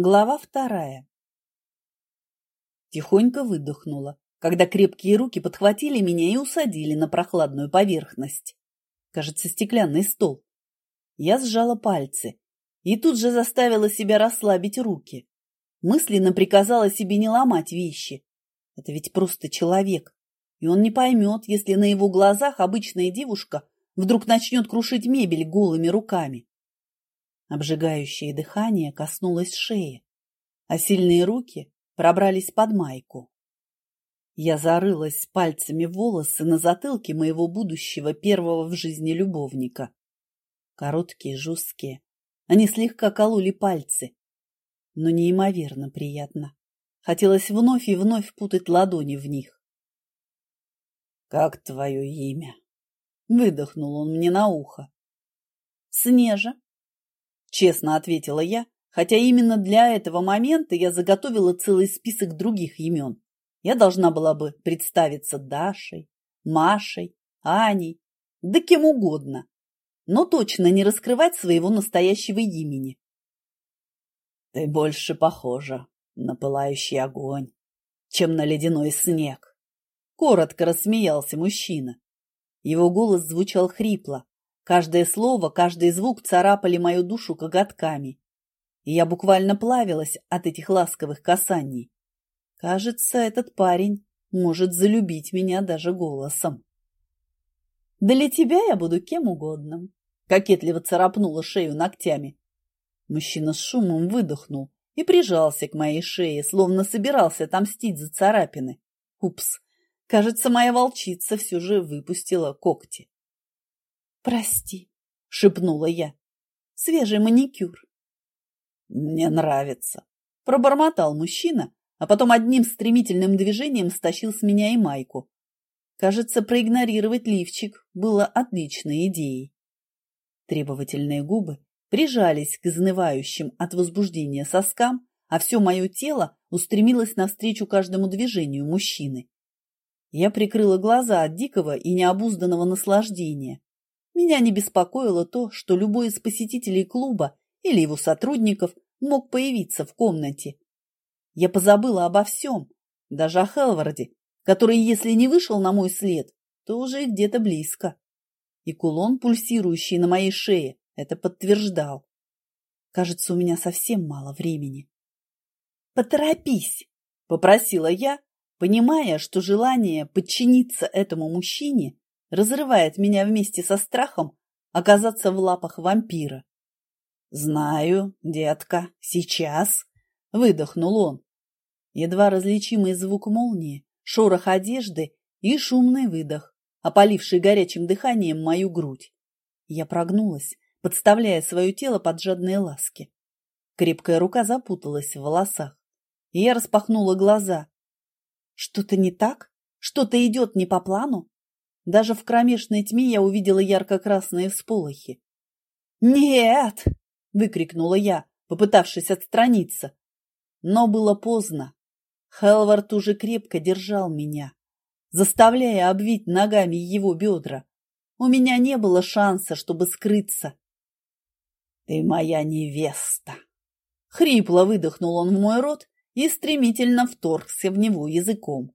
Глава вторая. Тихонько выдохнула, когда крепкие руки подхватили меня и усадили на прохладную поверхность. Кажется, стеклянный стол. Я сжала пальцы и тут же заставила себя расслабить руки. Мысленно приказала себе не ломать вещи. Это ведь просто человек, и он не поймет, если на его глазах обычная девушка вдруг начнет крушить мебель голыми руками. Обжигающее дыхание коснулось шеи, а сильные руки пробрались под майку. Я зарылась пальцами в волосы на затылке моего будущего первого в жизни любовника. Короткие, жесткие. Они слегка кололи пальцы, но неимоверно приятно. Хотелось вновь и вновь путать ладони в них. «Как твое имя?» — выдохнул он мне на ухо. «Снежа», Честно ответила я, хотя именно для этого момента я заготовила целый список других имен. Я должна была бы представиться Дашей, Машей, Аней, да кем угодно, но точно не раскрывать своего настоящего имени. Ты больше похожа на пылающий огонь, чем на ледяной снег. Коротко рассмеялся мужчина. Его голос звучал хрипло, Каждое слово, каждый звук царапали мою душу коготками. И я буквально плавилась от этих ласковых касаний. Кажется, этот парень может залюбить меня даже голосом. «Для тебя я буду кем угодно», — кокетливо царапнула шею ногтями. Мужчина с шумом выдохнул и прижался к моей шее, словно собирался отомстить за царапины. Упс, кажется, моя волчица все же выпустила когти. «Прости», — шепнула я. «Свежий маникюр». «Мне нравится», — пробормотал мужчина, а потом одним стремительным движением стащил с меня и майку. Кажется, проигнорировать лифчик было отличной идеей. Требовательные губы прижались к изнывающим от возбуждения соскам, а все мое тело устремилось навстречу каждому движению мужчины. Я прикрыла глаза от дикого и необузданного наслаждения, меня не беспокоило то, что любой из посетителей клуба или его сотрудников мог появиться в комнате. Я позабыла обо всем, даже о Хелварде, который, если не вышел на мой след, то уже где-то близко. И кулон, пульсирующий на моей шее, это подтверждал. Кажется, у меня совсем мало времени. «Поторопись!» — попросила я, понимая, что желание подчиниться этому мужчине разрывает меня вместе со страхом оказаться в лапах вампира. «Знаю, детка, сейчас», — выдохнул он. Едва различимый звук молнии, шорох одежды и шумный выдох, опаливший горячим дыханием мою грудь. Я прогнулась, подставляя свое тело под жадные ласки. Крепкая рука запуталась в волосах, я распахнула глаза. Что-то не так? Что-то идет не по плану? Даже в кромешной тьме я увидела ярко-красные всполохи. «Нет!» — выкрикнула я, попытавшись отстраниться. Но было поздно. Хелвард уже крепко держал меня, заставляя обвить ногами его бедра. У меня не было шанса, чтобы скрыться. «Ты моя невеста!» Хрипло выдохнул он в мой рот и стремительно вторгся в него языком.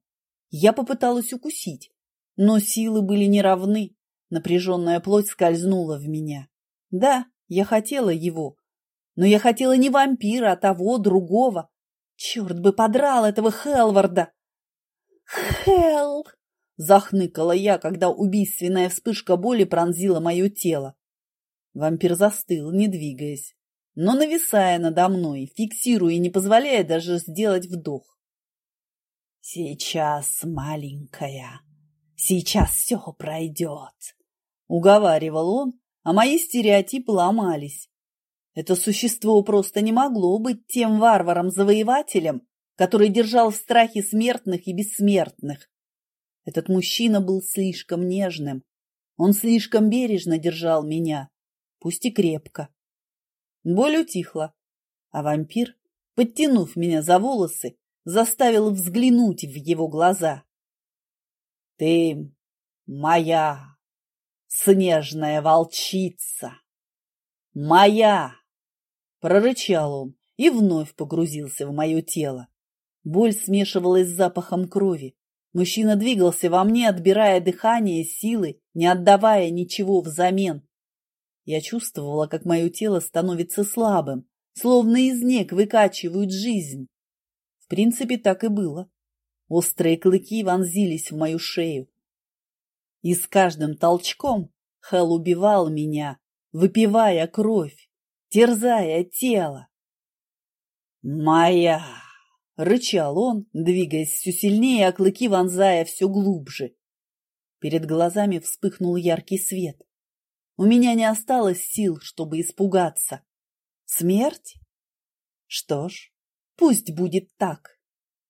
Я попыталась укусить, но силы были неравны, напряженная плоть скользнула в меня. Да, я хотела его, но я хотела не вампира, а того, другого. Черт бы подрал этого Хелварда! Хел! Захныкала я, когда убийственная вспышка боли пронзила мое тело. Вампир застыл, не двигаясь, но нависая надо мной, фиксируя и не позволяя даже сделать вдох. «Сейчас, маленькая!» Сейчас все пройдет. Уговаривал он, а мои стереотипы ломались. Это существо просто не могло быть тем варваром-завоевателем, который держал в страхе смертных и бессмертных. Этот мужчина был слишком нежным. Он слишком бережно держал меня, пусть и крепко. Боль утихла, а вампир, подтянув меня за волосы, заставил взглянуть в его глаза. Ты моя снежная волчица. Моя! Прорычал он и вновь погрузился в мое тело. Боль смешивалась с запахом крови. Мужчина двигался во мне, отбирая дыхание, силы, не отдавая ничего взамен. Я чувствовала, как мое тело становится слабым, словно из нек выкачивают жизнь. В принципе, так и было. Острые клыки вонзились в мою шею. И с каждым толчком Хэл убивал меня, выпивая кровь, терзая тело. «Моя!» — рычал он, двигаясь все сильнее, а клыки вонзая все глубже. Перед глазами вспыхнул яркий свет. У меня не осталось сил, чтобы испугаться. Смерть? Что ж, пусть будет так.